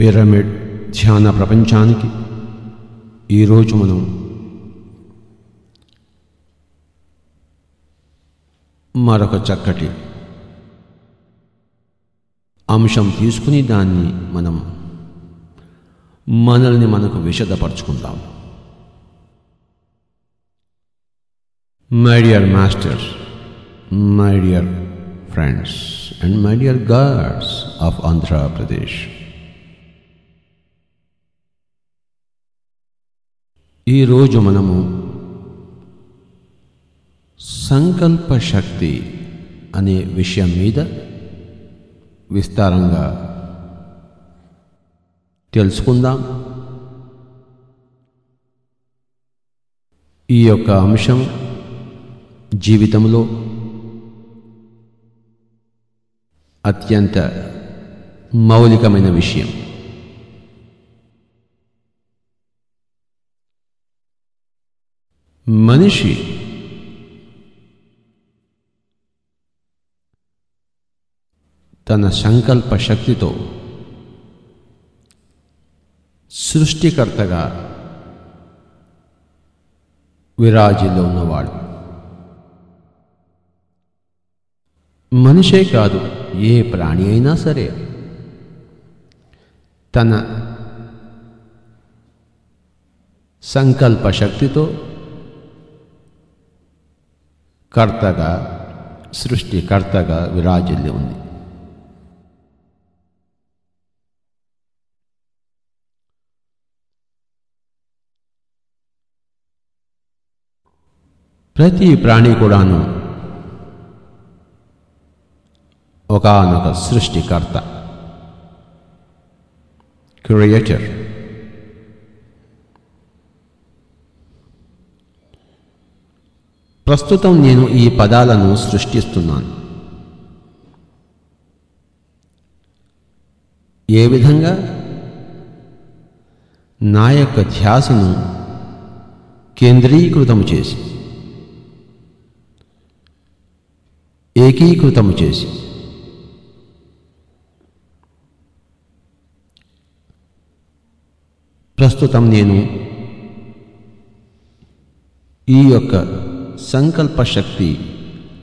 Pyramid ధ్యాన ప్రపంచానికి ఈరోజు మనం మరొక చక్కటి అంశం తీసుకుని దాన్ని మనం మనల్ని మనకు విషదపరుచుకుందాం. My dear masters my dear friends and my dear gods of Andhra Pradesh ఈరోజు మనము సంకల్ప శక్తి అనే విషయం మీద విస్తారంగా తెలుసుకుందాం. ఈ యొక్క అంశం జీవితంలో అత్యంత మౌలికమైన విషయం. మనిషి తన సంకల్ప శక్తితో సృష్టికర్తగా విరాజిలో ఉన్నవాడు మనిషే కాదు ఏ ప్రాణి అయినా సరే తన సంకల్ప శక్తితో కర్తగా సృష్టికర్తగా విరాజిల్లి ఉంది. ప్రతి ప్రాణి కూడాను ఒకనొక సృష్టికర్త క్రియేటర్. ప్రస్తుతం నేను ఈ పదాలను సృష్టిస్తున్నాను. ఏ విధంగా? నా యొక్క ధ్యాసను కేంద్రీకృతము చేసి ఏకీకృతము చేసి ప్రస్తుతం నేను ఈ యొక్క సంకల్ప శక్తి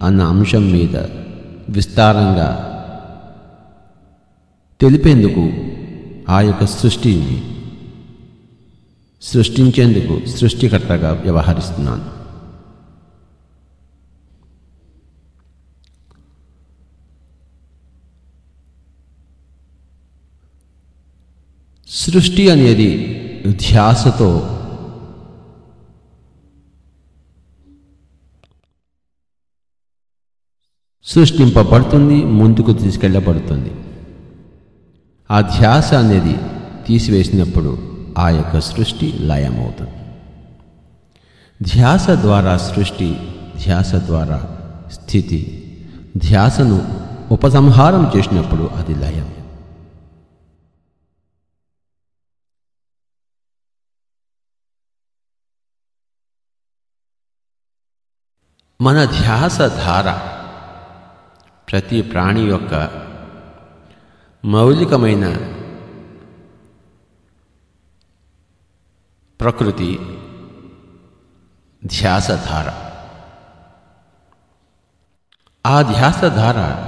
అన్న అంశం మీద విస్తారంగా తెలిపేందుకు ఆ యొక్క సృష్టిని సృష్టించేందుకు సృష్టికర్తగా వ్యవహరిస్తున్నాను. సృష్టి అనేది ధ్యాసతో సృష్టింపబడుతుంది ముందుకు తీసుకెళ్ళబడుతుంది ఆ ధ్యాస అనేది తీసివేసినప్పుడు ఆ యొక్క సృష్టి లయమవుతుంది. ధ్యాస ద్వారా సృష్టి ధ్యాస ద్వారా స్థితి ధ్యాసను ఉపసంహారం చేసినప్పుడు అది లయం. మన ధ్యాస ధార ప్రతి ప్రాణి యొక్క మౌలికమైన ప్రకృతి ధ్యాసధార. ఆ ధ్యాసధార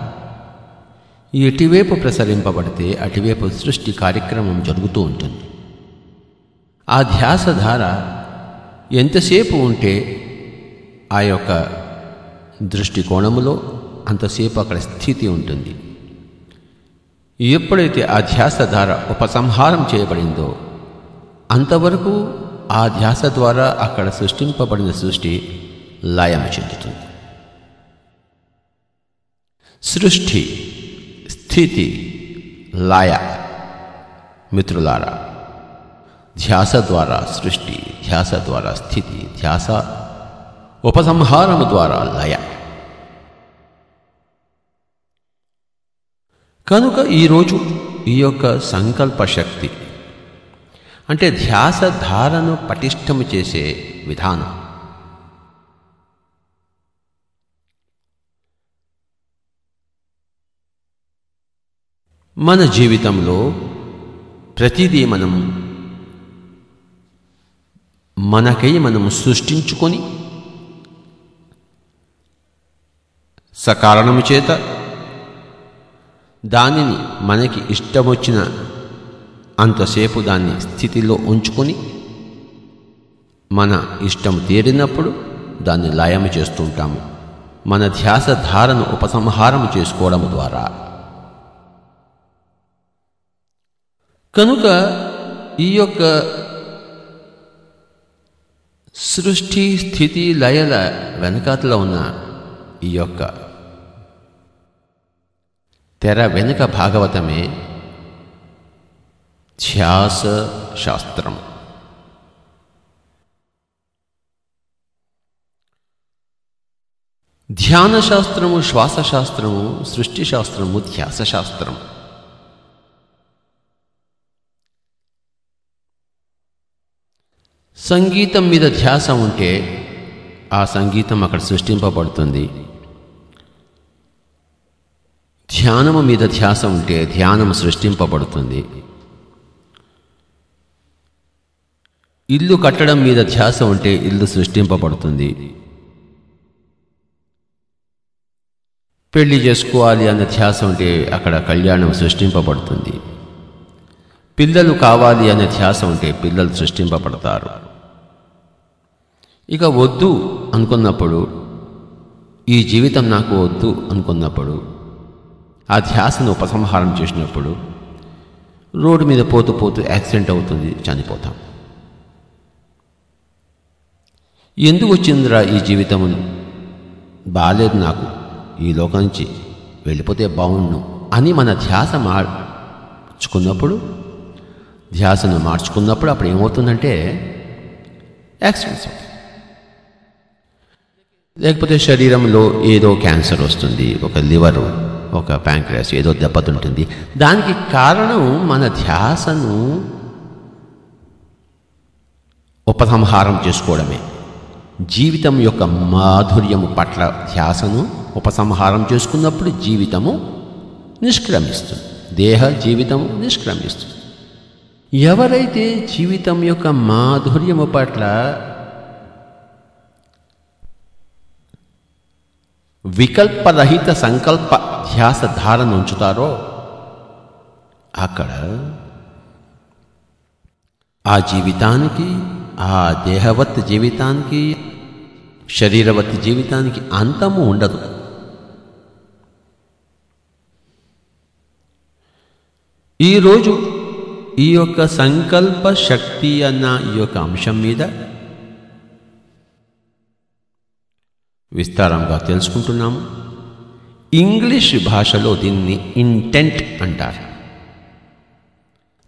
ఎటువైపు ప్రసరింపబడితే అటువైపు సృష్టి కార్యక్రమం జరుగుతూ ఉంటుంది. ఆ ధ్యాసధార ఎంతసేపు ఉంటే ఆ యొక్క దృష్టికోణములో అంతసేపు అక్కడ స్థితి ఉంటుంది. ఎప్పుడైతే ఆ ధ్యాస ధార ఉపసంహారం చేయబడిందో అంతవరకు ఆ ధ్యాస ద్వారా అక్కడ సృష్టింపబడిన సృష్టి లయం చెందుతుంది. సృష్టి స్థితి లయ మిత్రులారా ధ్యాస ద్వారా సృష్టి ధ్యాస ద్వారా స్థితి ధ్యాస ఉపసంహారము ద్వారా లయ. కనుక ఈరోజు ఈ యొక్క సంకల్ప శక్తి అంటే ధ్యాస ధారను పటిష్టము చేసే విధానం. మన జీవితంలో ప్రతిదీ మనం మనకై మనం సృష్టించుకొని సకారణము చేత దానిని మనకి ఇష్టమొచ్చిన అంతసేపు దాన్ని స్థితిలో ఉంచుకొని మన ఇష్టం తీరినప్పుడు దాన్ని లయము చేస్తుంటాము. మన ధ్యాస ధారను ఉపసంహారం చేసుకోవడం ద్వారా. కనుక ఈ యొక్క సృష్టి స్థితి లయల వెనకాతలో ఉన్న ఈ యొక్క తెర వెనుక భాగవతమే ధ్యాస శాస్త్రం ధ్యాన శాస్త్రము శ్వాస శాస్త్రము సృష్టి శాస్త్రము ధ్యాస శాస్త్రం సంగీతం మీద ధ్యాస ఉంటే ఆ సంగీతం అక్కడ సృష్టింపబడుతుంది. ధ్యానము మీద ధ్యాస ఉంటే ధ్యానం సృష్టింపబడుతుంది. ఇల్లు కట్టడం మీద ధ్యాస ఉంటే ఇల్లు సృష్టింపబడుతుంది. పెళ్ళి చేసుకోవాలి అన్న ధ్యాస ఉంటే అక్కడ కళ్యాణం సృష్టింపబడుతుంది. పిల్లలు కావాలి అనే ధ్యాస ఉంటే పిల్లలు సృష్టింపబడతారు. ఇక వద్దు అనుకున్నప్పుడు ఈ జీవితం నాకు వద్దు అనుకున్నప్పుడు ఆ ధ్యాసను ఉపసంహారం చేసినప్పుడు రోడ్డు మీద పోతూ పోతూ యాక్సిడెంట్ అవుతుంది చనిపోతాం. ఎందుకు వచ్చిందిరా ఈ జీవితం? బాగాలేదు నాకు. ఈ లోకం నుంచి వెళ్ళిపోతే బాగుండు అని మన ధ్యాస మార్చుకున్నప్పుడు ధ్యాసను మార్చుకున్నప్పుడు అప్పుడు ఏమవుతుందంటే యాక్సిడెంట్స్ అవుతాయి. లేకపోతే శరీరంలో ఏదో క్యాన్సర్ వస్తుంది ఒక లివరు ఒక ప్యాంక్రాస్ ఏదో దెబ్బతింటుంది. దానికి కారణం మన ధ్యాసను ఉపసంహారం చేసుకోవడమే. జీవితం యొక్క మాధుర్యము పట్ల ధ్యాసను ఉపసంహారం చేసుకున్నప్పుడు జీవితము నిష్క్రమిస్తుంది. దేహ జీవితము నిష్క్రమిస్తుంది. ఎవరైతే జీవితం యొక్క మాధుర్యము పట్ల వికల్పరహిత సంకల్ప ధ్యాస ధారణ ఉంచుతారో అక్కడ ఆ జీవితానికి ఆ దేహవత్ జీవితానికి శరీరవత్ జీవితానికి అంతము ఉండదు. ఈరోజు ఈ యొక్క సంకల్ప శక్తి అన్న ఈ యొక్క అంశం మీద విస్తారంగా తెలుసుకుంటున్నాము. ఇంగ్లీష్ భాషలో దీన్ని ఇంటెంట్ అంటారు.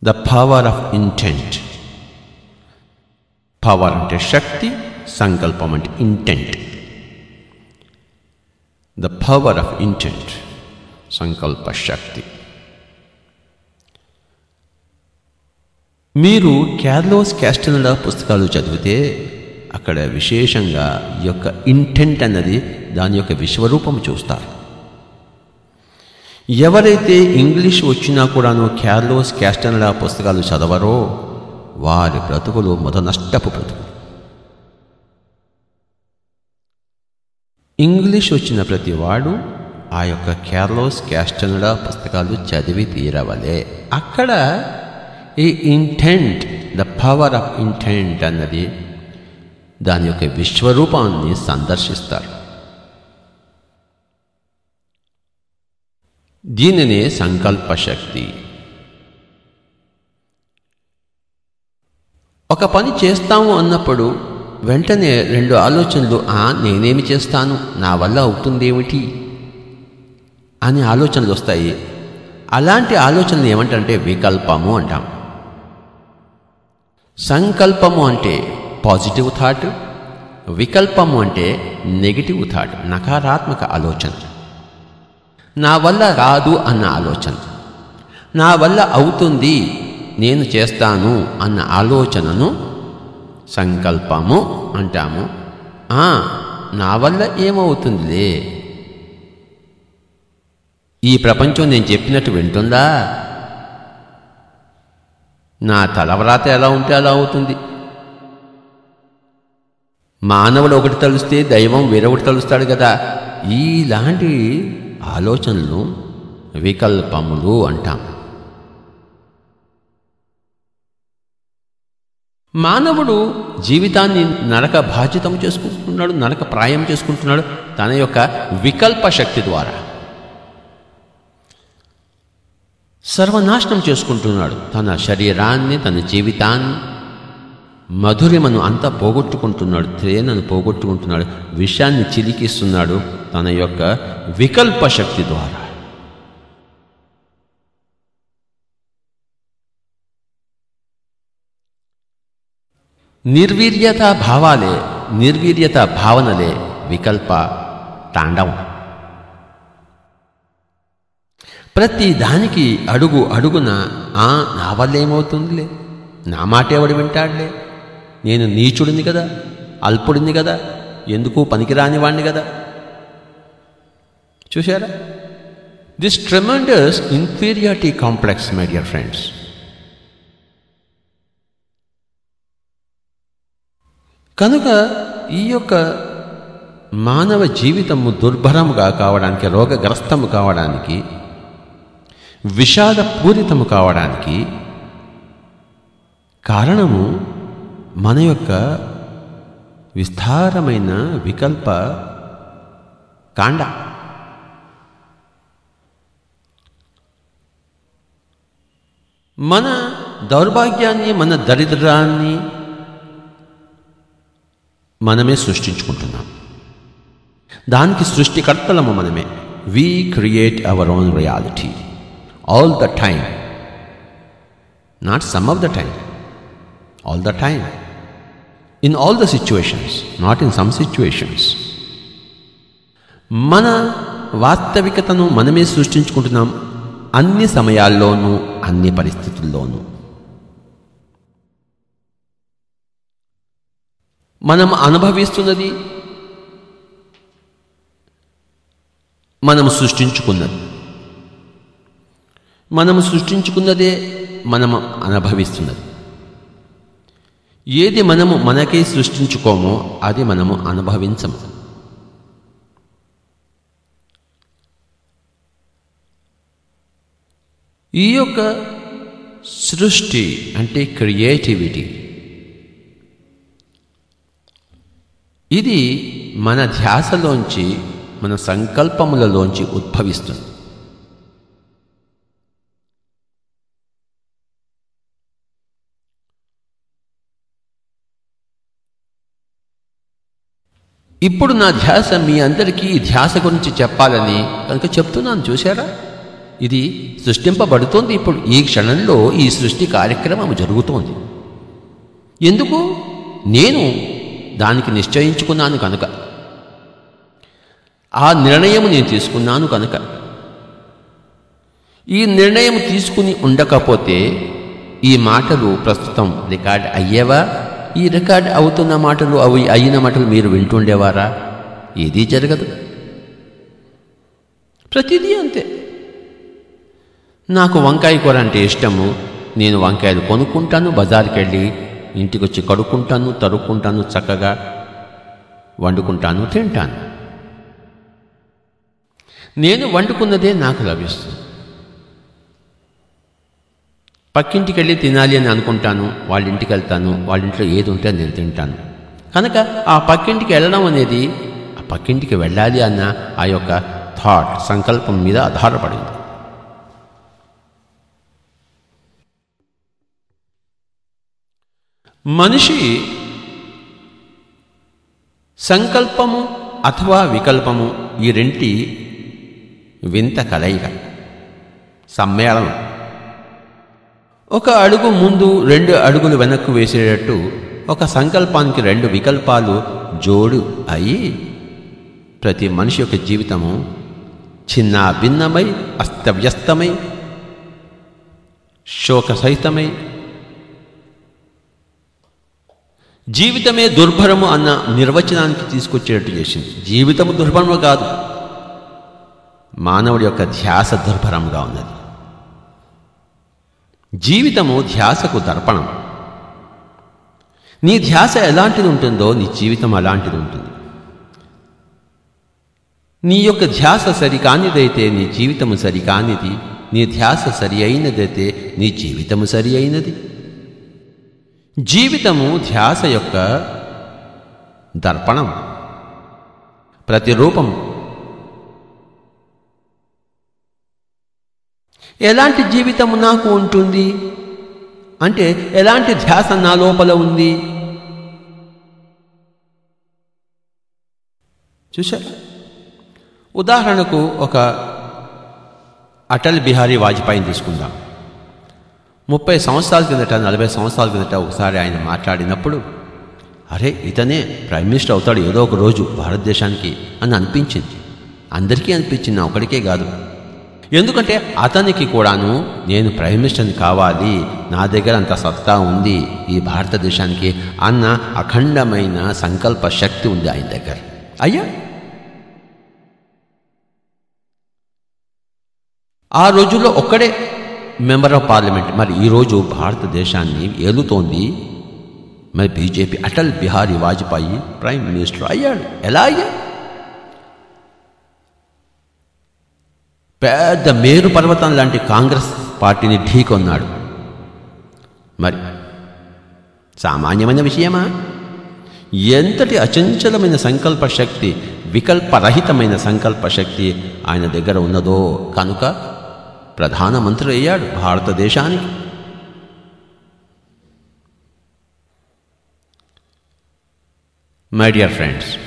The power of intent power అంటే శక్తి సంకల్పం అంటే intent the power of intent సంకల్ప శక్తి. మీరు క్యార్లోస్ క్యాస్టనడా పుస్తకాలు చదివితే అక్కడ విశేషంగా ఈ యొక్క ఇంటెంట్ అన్నది దాని యొక్క విశ్వరూపం చూస్తారు. ఎవరైతే ఇంగ్లీష్ వచ్చినా కూడాను క్యార్లోస్ క్యాస్టనడా పుస్తకాలు చదవరో వారి బ్రతుకులు మొద నష్టపు బ్రతుకు ఇంగ్లీష్ వచ్చిన ప్రతి వాడు ఆ యొక్క క్యార్లోస్ క్యాస్టనడా పుస్తకాలు చదివి తీరవలే. అక్కడ ఈ intent the power of intent అన్నది దాని యొక్క విశ్వరూపాన్ని సందర్శిస్తారు. దీనినే సంకల్ప శక్తి ఒక పని చేస్తాము అన్నప్పుడు వెంటనే రెండు ఆలోచనలు ఆ నేనేమి చేస్తాను? నా వల్ల అవుతుందేమిటి అనే ఆలోచనలు వస్తాయి. అలాంటి ఆలోచనలు ఏమంటే వికల్పము అంటాం. సంకల్పము అంటే పాజిటివ్ థాట్ వికల్పము అంటే నెగిటివ్ థాట్ నకారాత్మక ఆలోచన. నా వల్ల రాదు అన్న ఆలోచన. నా వల్ల అవుతుంది నేను చేస్తాను అన్న ఆలోచనను సంకల్పము అంటాము. నా వల్ల ఏమవుతుందిలే? ఈ ప్రపంచం నేను చెప్పినట్టు వింటుందా? నా తలవ్రాత ఎలా ఉంటే అలా అవుతుంది. మానవుడు ఒకటి తలుస్తే దైవం వేరొకటి తలుస్తాడు కదా. ఇలాంటి ఆలోచనలు వికల్పములు అంటాం. మానవుడు జీవితాన్ని నరక బాధ్యతం చేసుకుంటున్నాడు నరక ప్రాయం చేసుకుంటున్నాడు తన యొక్క వికల్ప శక్తి ద్వారా. సర్వనాశనం చేసుకుంటున్నాడు తన శరీరాన్ని తన జీవితాన్ని మధురిమను అంతా పోగొట్టుకుంటున్నాడు త్రేనను పోగొట్టుకుంటున్నాడు విషయాన్ని చిలికిస్తున్నాడు తన యొక్క వికల్ప శక్తి ద్వారా. నిర్వీర్యత భావాలే నిర్వీర్యత భావనలే వికల్ప తాండవం. ప్రతి దానికి అడుగు అడుగున ఆ నా వల్ల ఏమవుతుందిలే నా మాట ఎవడు వింటాడులే? నేను నీచుడిని కదా అల్పుడిని కదా ఎందుకు పనికిరాని వాణ్ణి కదా? చూశారా? This tremendous inferiority complex my dear friends కనుక ఈ యొక్క మానవ జీవితము దుర్భరముగా కావడానికి రోగగ్రస్తము కావడానికి విషాదపూరితము కావడానికి కారణము మన యొక్క విస్తారమైన వికల్ప కాండ. మన దౌర్భాగ్యాన్ని మన దరిద్రాన్ని మనమే సృష్టించుకుంటున్నాం. దానికి సృష్టికర్తలము మనమే. We create our own reality all the time not some of the time all the time in all the situations not in some situations మన వాస్తవికతను మనమే సృష్టించుకుంటున్నాం అన్ని సమయాల్లోనూ అన్ని పరిస్థితుల్లోనూ. మనం అనుభవిస్తున్నది మనం సృష్టించుకున్నది. మనం సృష్టించుకున్నదే మనం అనుభవిస్తున్నది. ఏది మనము మనకే సృష్టించుకోమో అది మనము అనుభవించము. ఈ యొక్క సృష్టి అంటే క్రియేటివిటీ. ఇది మన ధ్యాసలోంచి మన సంకల్పములలోంచి ఉద్భవిస్తుంది. ఇప్పుడు నా ధ్యాస మీ అందరికీ ఈ ధ్యాస గురించి చెప్పాలని కనుక చెప్తున్నాను చూశారా? ఇది సృష్టింపబడుతోంది ఇప్పుడు. ఈ క్షణంలో ఈ సృష్టి కార్యక్రమం జరుగుతోంది. ఎందుకు? నేను దానికి నిశ్చయించుకున్నాను కనుక. ఆ నిర్ణయం నేను తీసుకున్నాను కనుక. ఈ నిర్ణయం తీసుకుని ఉండకపోతే ఈ మాటలు ప్రస్తుతం రికార్డ్ అయ్యేవా? ఈ రికార్డ్ అవుతున్న మాటలు అవి అయిన మాటలు మీరు వింటుండేవారా? ఏదీ జరగదు. ప్రతిదీ అంతే. నాకు వంకాయ కూర అంటే ఇష్టము. నేను వంకాయలు కొనుక్కుంటాను బజార్కి వెళ్ళి ఇంటికి వచ్చి కడుక్కుంటాను తరుక్కుంటాను చక్కగా. వండుకుంటాను తింటాను. నేను వండుకున్నదే నాకు లభిస్తుంది. పక్కింటికి వెళ్ళి తినాలి అని అనుకుంటాను వాళ్ళ ఇంటికి వెళ్తాను వాళ్ళ ఇంట్లో ఏది ఉంటే నేను తింటాను. కనుక ఆ పక్కింటికి వెళ్ళడం అనేది ఆ పక్కింటికి వెళ్ళాలి అన్న ఆ యొక్క థాట్ సంకల్పం మీద ఆధారపడింది. మనిషి సంకల్పము అథవా వికల్పము ఈ రెంటి వింత కలయిక సమ్మేళనం. ఒక అడుగు ముందు రెండు అడుగులు వెనక్కు వేసేటట్టు ఒక సంకల్పానికి రెండు వికల్పాలు జోడు అయి ప్రతి మనిషి యొక్క జీవితము చిన్న భిన్నమై అస్తవ్యస్తమై శోకసహితమై జీవితమే దుర్భరము అన్న నిర్వచనానికి తీసుకొచ్చేటట్టు చేసింది. జీవితము దుర్భరము కాదు మానవుడి యొక్క ధ్యాస దుర్భరంగా ఉన్నది. జీవితము ధ్యాసకు దర్పణం నీ ధ్యాస ఎలాంటిది ఉంటుందో నీ జీవితం అలాంటిది ఉంటుంది నీ యొక్క ధ్యాస సరికానిదైతే నీ జీవితము సరికానిది నీ ధ్యాస సరి అయినదైతే నీ జీవితము సరి అయినది జీవితము ధ్యాస యొక్క దర్పణం. ప్రతిరూపం ఎలాంటి జీవితము నాకు ఉంటుంది? అంటే ఎలాంటి ధ్యాస నా లోపల ఉంది? చూశారు? ఉదాహరణకు ఒక అటల్ బిహారీ వాజ్పేయిని తీసుకుందాం. ముప్పై సంవత్సరాల కిందట నలభై సంవత్సరాల కిందట ఒకసారి ఆయన మాట్లాడినప్పుడు అరే ఇతనే ప్రైమ్ మినిస్టర్ అవుతాడు ఏదో ఒక రోజు భారతదేశానికి అని అనిపించింది. అందరికీ అనిపించింది నా ఒకడికే కాదు. ఎందుకంటే అతనికి కూడాను నేను ప్రైమ్ మినిస్టర్ని కావాలి. నా దగ్గర అంత సత్తా ఉంది ఈ భారతదేశానికి అన్న అఖండమైన సంకల్ప శక్తి ఉంది ఆయన దగ్గర. అయ్యా! ఆ రోజుల్లో ఒక్కడే మెంబర్ ఆఫ్ పార్లమెంట్. మరి ఈరోజు భారతదేశాన్ని ఏలుతోంది. మరి BJP Atal Bihari Vajpayee prime minister అయ్యాడు. ఎలా అయ్యాడు పెద్ద మేరు పర్వతం లాంటి కాంగ్రెస్ పార్టీని ఢీకొన్నాడు. మరి సామాన్యమైన విషయమా? ఎంతటి అచంచలమైన సంకల్ప శక్తి వికల్పరహితమైన సంకల్ప శక్తి ఆయన దగ్గర ఉన్నదో కనుక ప్రధానమంత్రి అయ్యాడు భారతదేశానికి. My dear friends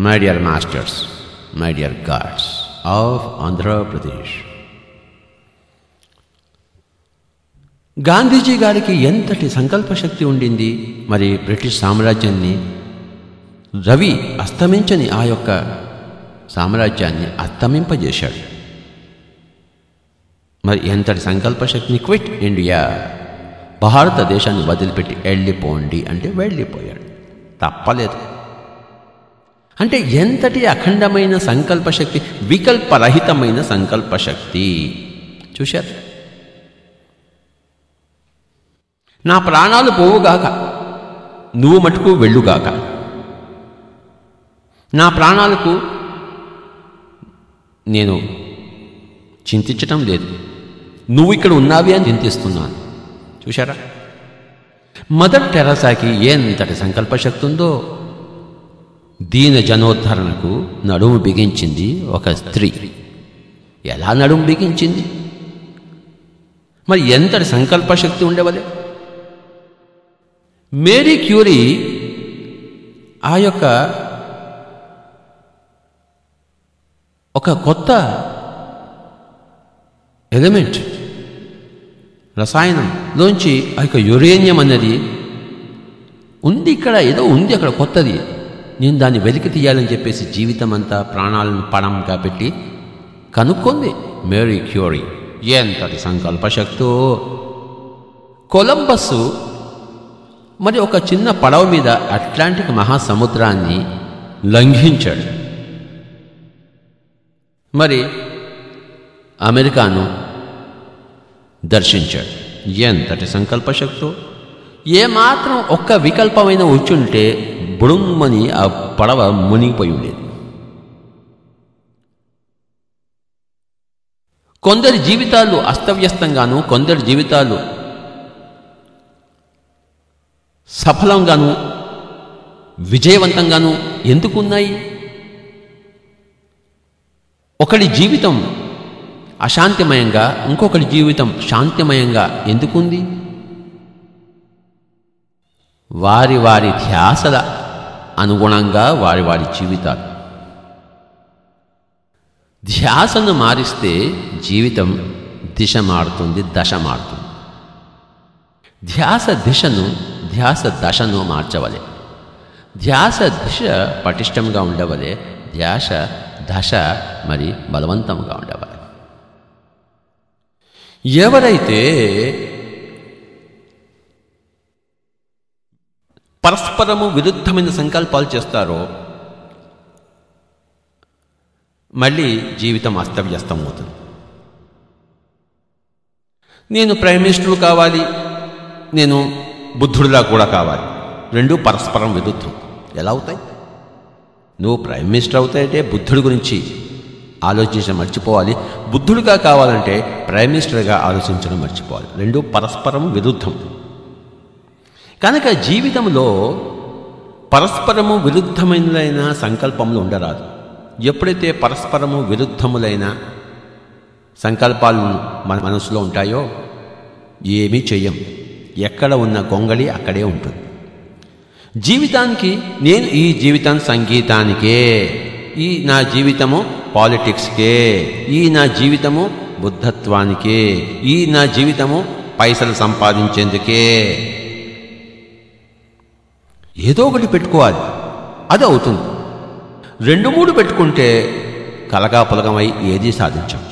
my dear masters my dear gods of Andhra Pradesh Gandhiji గారికి ఎంతటి సంకల్ప శక్తి ఉండింది? మరి బ్రిటిష్ సామ్రాజ్యాన్ని రవి అస్తమించని ఆ యొక్క సామ్రాజ్యాన్ని అస్తమింపజేశాడు. మరి ఎంతటి సంకల్పశక్తిని క్విట్ ఇండియా భారతదేశాన్ని వదిలిపెట్టి వెళ్ళిపోండి అంటే వెళ్ళిపోయాడు. తప్పలేదు. అంటే ఎంతటి అఖండమైన సంకల్ప శక్తి వికల్పరహితమైన సంకల్ప శక్తి చూశారు? నా ప్రాణాలు పోవుగాక నువ్వు మటుకు వెళ్ళుగాక. నా ప్రాణాలకు నేను చింతించటం లేదు. నువ్వు ఇక్కడ ఉన్నావి అని చింతిస్తున్నాను. చూశారా? మదర్ టెరసాకి ఎంతటి సంకల్పశక్తి ఉందో దీన జనోద్ధరణకు నడుము బిగించింది ఒక స్త్రీ. ఎలా నడుము బిగించింది? మరి ఎంతటి సంకల్ప శక్తి ఉండేవలే మేరీ క్యూరీ ఆ యొక్క ఒక కొత్త ఎలిమెంట్ రసాయనంలోంచి ఆ యొక్క యురేనియం అన్నది ఉంది ఇక్కడ ఏదో ఉంది అక్కడ కొత్తది. నేను దాన్ని వెలికి తీయాలని చెప్పేసి జీవితం అంతా ప్రాణాలను పణం కాబట్టి కనుక్కుంది మేరీ క్యూరీ. ఎంతటి సంకల్ప శక్తో కొలంబస్సు మరి ఒక చిన్న పడవ మీద అట్లాంటిక్ మహాసముద్రాన్ని లంఘించాడు. మరి అమెరికాను దర్శించాడు. ఎంతటి సంకల్పశక్తో. ఏమాత్రం ఒక్క వికల్పమైన వచ్చుంటే బుడుమ్మని ఆ పడవ మునిగిపోయి ఉండేది. కొందరి జీవితాలు అస్తవ్యస్తంగాను కొందరి జీవితాలు సఫలంగాను విజయవంతంగాను ఎందుకున్నాయి? ఒకడి జీవితం అశాంతిమయంగా ఇంకొకటి జీవితం శాంతిమయంగా ఎందుకుంది? వారి వారి ధ్యాసల అనుగుణంగా వారి వారి జీవితాలు. ధ్యాసను మారిస్తే జీవితం దిశ మారుతుంది దశ మారుతుంది. ధ్యాస దిశను ధ్యాస దశను మార్చవలే. ధ్యాస దిశ పటిష్టంగా ఉండవలే ధ్యాస దశ మరి బలవంతంగా ఉండవలే. ఎవరైతే పరస్పరము విరుద్ధమైన సంకల్పాలు చేస్తారో మళ్ళీ జీవితం అస్తవ్యస్తం అవుతుంది నేను ప్రైమ్ మినిస్టర్ కావాలి నేను బుద్ధుడిలా కూడా కావాలి. రెండు పరస్పరం విరుద్ధం. ఎలా అవుతాయి? నువ్వు ప్రైమ్ మినిస్టర్ అవుతాయంటే బుద్ధుడి గురించి ఆలోచించడం మర్చిపోవాలి. బుద్ధుడిగా కావాలంటే ప్రైమ్ మినిస్టర్గా ఆలోచించడం మర్చిపోవాలి. రెండు పరస్పరం విరుద్ధం. కనుక జీవితంలో పరస్పరము విరుద్ధములైన సంకల్పములు ఉండరాదు. ఎప్పుడైతే పరస్పరము విరుద్ధములైన సంకల్పాలు మన మనసులో ఉంటాయో ఏమీ చెయ్యం. ఎక్కడ ఉన్న గొంగళి అక్కడే ఉంటుంది. జీవితానికి నేను ఈ జీవితం సంగీతానికే ఈ నా జీవితము పాలిటిక్స్కే ఈ నా జీవితము బుద్ధత్వానికే ఈ నా జీవితము పైసలు సంపాదించేందుకే. ఏదో ఒకటి పెట్టుకోవాలి. అది అవుతుంది. రెండు మూడు పెట్టుకుంటే కలగా పులగమై ఏదీ సాధించం.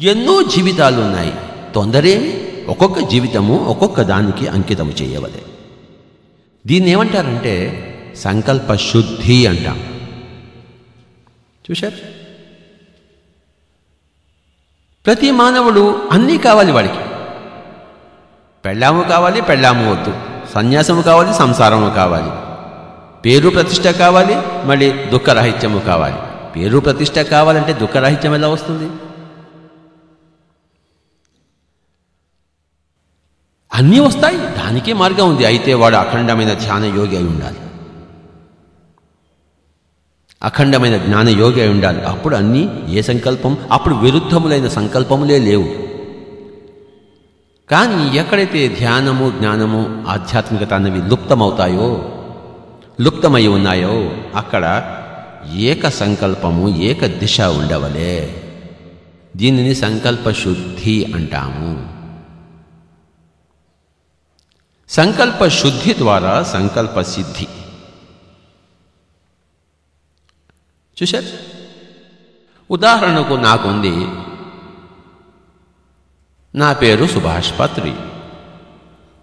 ఎన్నో జీవితాలు ఉన్నాయి తొందరేమి? ఒక్కొక్క జీవితము ఒక్కొక్క దానికి అంకితము చేయవలే. దీన్ని ఏమంటారంటే సంకల్ప శుద్ధి అంటాం. చూశారు? ప్రతి మానవుడు అన్నీ కావాలి వాడికి. పెళ్ళాము కావాలి పెళ్ళాము వద్దు. సన్యాసము కావాలి సంసారము కావాలి. పేరు ప్రతిష్ట కావాలి మళ్ళీ దుఃఖరాహిత్యము కావాలి. పేరు ప్రతిష్ట కావాలంటే దుఃఖరాహిత్యం ఎలా వస్తుంది? అన్నీ వస్తాయి దానికే మార్గం ఉంది. అయితే వాడు అఖండమైన ధ్యాన యోగి అయి ఉండాలి. అఖండమైన జ్ఞాన యోగి అయి ఉండాలి. అప్పుడు అన్నీ ఏ సంకల్పం? అప్పుడు విరుద్ధములైన సంకల్పములే లేవు. కానీ ఎక్కడైతే ధ్యానము జ్ఞానము ఆధ్యాత్మికత అనేవి లుప్తమవుతాయో లుప్తమై ఉన్నాయో అక్కడ ఏక సంకల్పము ఏక దిశ ఉండవలే. దీనిని సంకల్ప శుద్ధి అంటాము. సంకల్ప శుద్ధి ద్వారా సంకల్ప సిద్ధి. చూశారు? ఉదాహరణకు నాకుంది నా పేరు సుభాష్ పత్రి.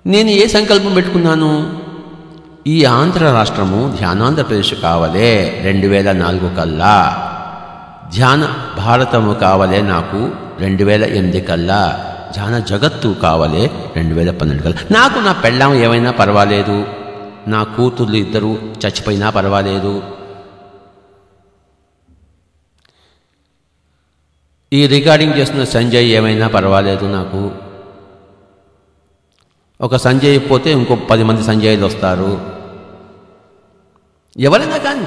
నేను ఏ సంకల్పం పెట్టుకున్నాను? ఈ ఆంధ్ర రాష్ట్రము ధ్యానాంధ్రప్రదేశ్ కావలే రెండు వేల నాలుగు కల్లా. ధ్యాన భారతము కావలే నాకు రెండు వేల ఎనిమిది కల్లా. ధ్యాన జగత్తు కావలే రెండు వేల పన్నెండు కల్లా. నాకు నా పెళ్ళాం ఏమైనా పర్వాలేదు. నా కూతుర్లు ఇద్దరు చచ్చిపోయినా పర్వాలేదు. ఈ రికార్డింగ్ చేస్తున్న సంజయ్ ఏమైనా పర్వాలేదు నాకు. ఒక సంజయ్ పోతే ఇంకో పది మంది సంజయ్లు వస్తారు. ఎవరైనా కానీ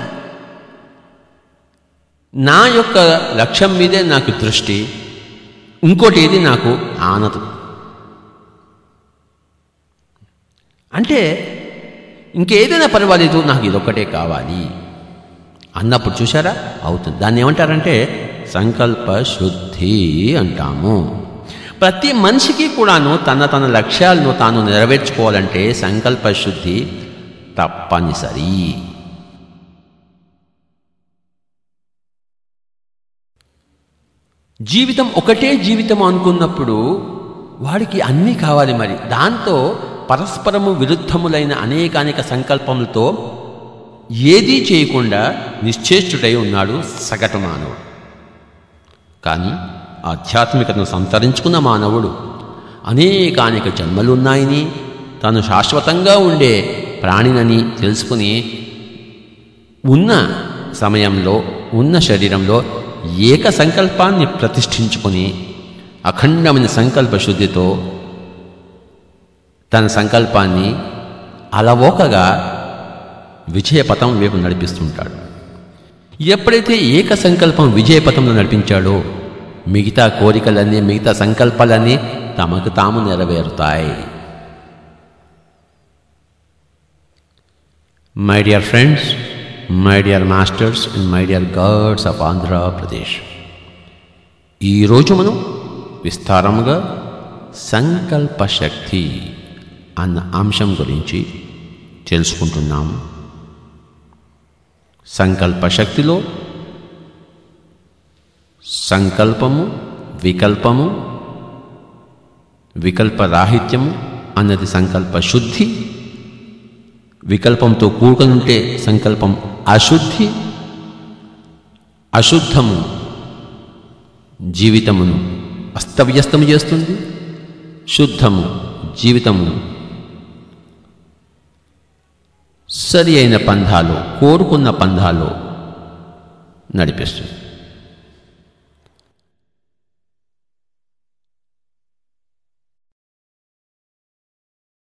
నా యొక్క లక్ష్యం మీదే నాకు దృష్టి ఇంకోటి ఏది నాకు ఆనదు. అంటే ఇంకేదైనా పర్వాలేదు నాకు ఇదొక్కటే కావాలి. అన్నప్పుడు చూసారా అవుతుంది. దాన్ని ఏమంటారంటే సంకల్ప శుద్ధి అంటాము. ప్రతి మనిషికి కూడాను తన తన లక్ష్యాలను తాను నెరవేర్చుకోవాలంటే సంకల్ప శుద్ధి తప్పనిసరి. జీవితం ఒకటే జీవితం అనుకున్నప్పుడు వాడికి అన్నీ కావాలి మరి. దాంతో పరస్పరము విరుద్ధములైన అనేకానేక సంకల్పములతో ఏదీ చేయకుండా నిశ్చేష్టుడై ఉన్నాడు సగటు మానవుడు కానీ ఆధ్యాత్మికతను సంతరించుకున్న మానవుడు అనేకానేక జన్మలున్నాయని తాను శాశ్వతంగా ఉండే ప్రాణినని తెలుసుకుని ఉన్న సమయంలో ఉన్న శరీరంలో ఏక సంకల్పాన్ని ప్రతిష్ఠించుకుని అఖండమైన సంకల్ప శుద్ధితో తన సంకల్పాన్ని అలవోకగా విజయపథం వైపు నడిపిస్తుంటాడు. ఎప్పుడైతే ఏక సంకల్పం విజయపథంలో నడిపించాడో మిగతా కోరికలన్నీ మిగతా సంకల్పాలన్నీ తమకు తాము నెరవేరుతాయి. My dear friends my dear masters and my dear gods of Andhra Pradesh ఈరోజు మనం విస్తారముగా సంకల్ప శక్తి అన్న అంశం గురించి తెలుసుకుంటున్నాము. సంకల్ప శక్తిలో సంకల్పము వికల్పము వికల్పరాహిత్యము అన్నది సంకల్ప శుద్ధి వికల్పంతో కూడుకనుంటే ఉంటే సంకల్పం అశుద్ధి అశుద్ధము జీవితమును అస్తవ్యస్తము చేస్తుంది శుద్ధము జీవితము సరి అయిన పంధాలు కోరుకున్న పంధాలు నడిపిస్తుంది.